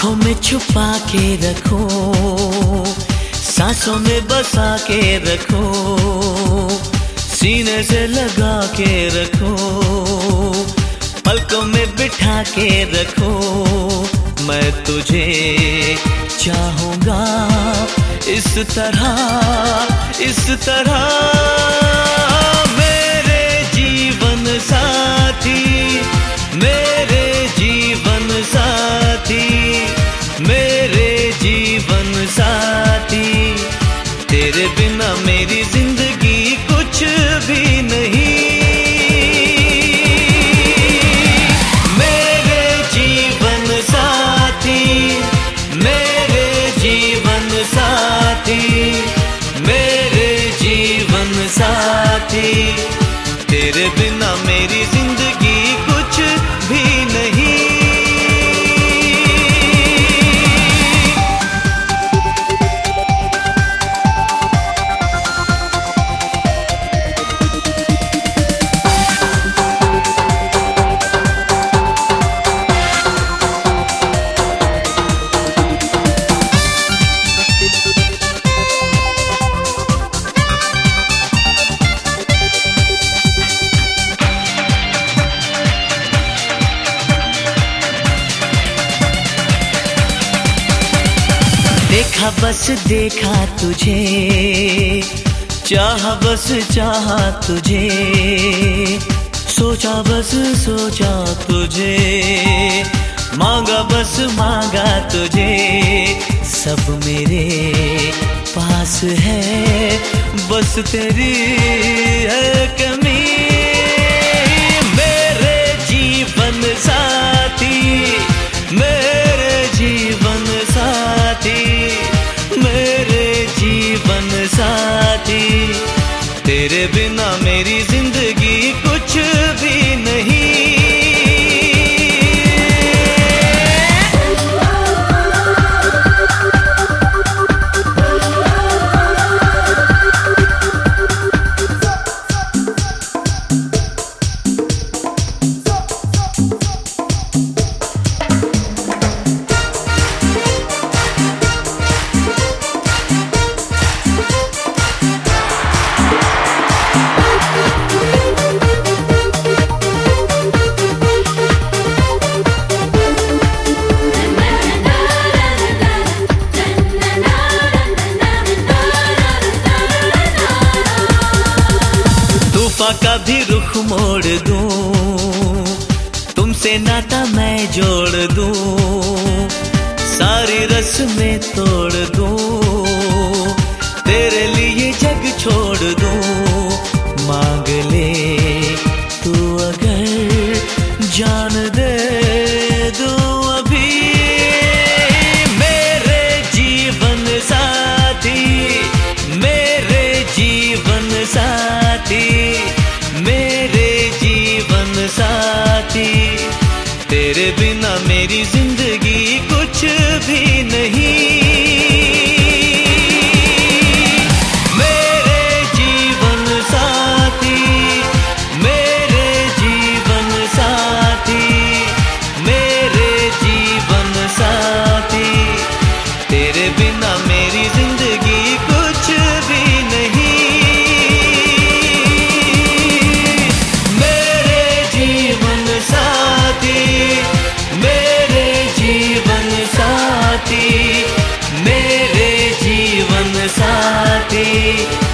के रखो, सांसों में बसा के रखो, सीने से लगा के रखो, पलकों में बिठा के रखो। मैं तुझे चाहूँगा इस तरह इस तरह। मेरे जीवन साथी, मेरे साथी, तेरे बिना मेरी ज़िंदगी कुछ भी नहीं। मेरे जीवन साथी, मेरे जीवन साथी, मेरे जीवन साथी, तेरे बिना देखा बस, देखा तुझे। चाह बस, चाह तुझे। सोचा बस, सोचा तुझे। मांगा बस, मांगा तुझे। सब मेरे पास है। बस तेरी है कमी तूफा का भी रुख मोड़ दूँ। तुमसे नाता मैं जोड़ दूँ। सारी रस्में तोड़ day